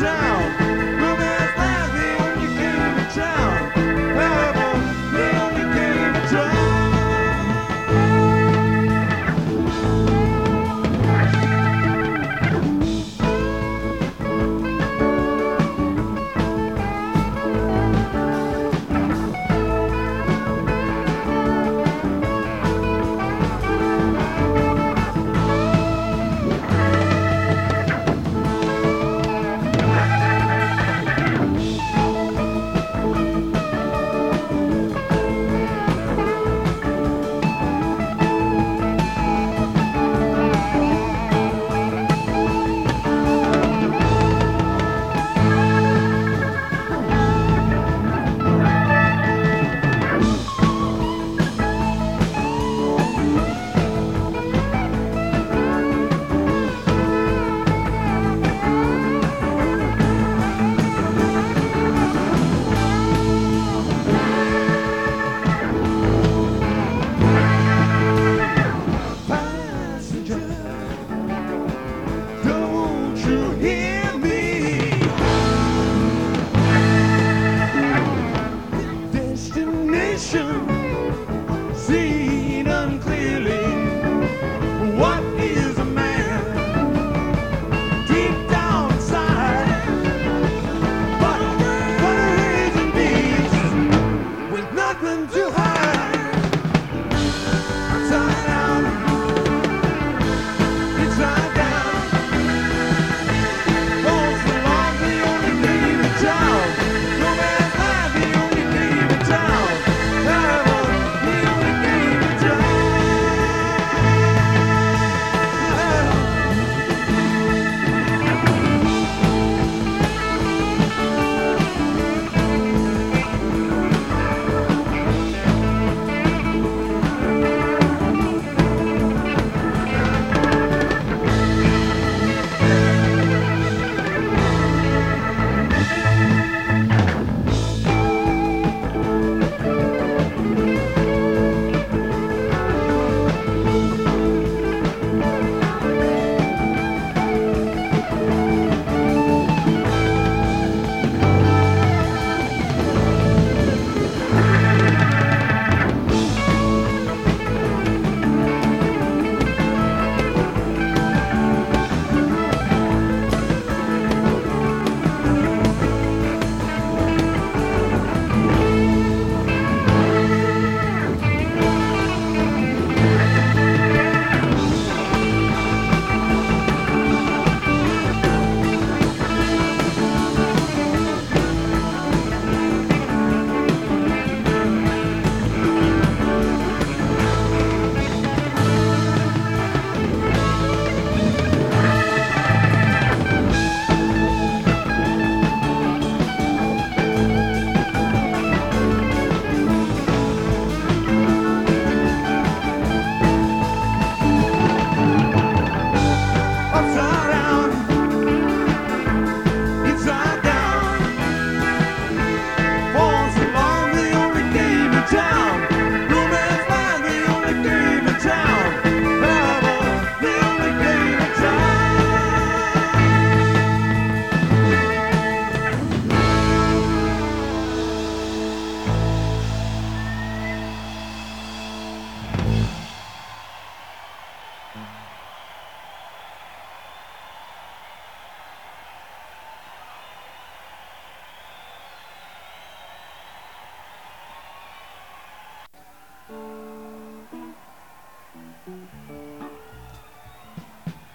town. Welcome to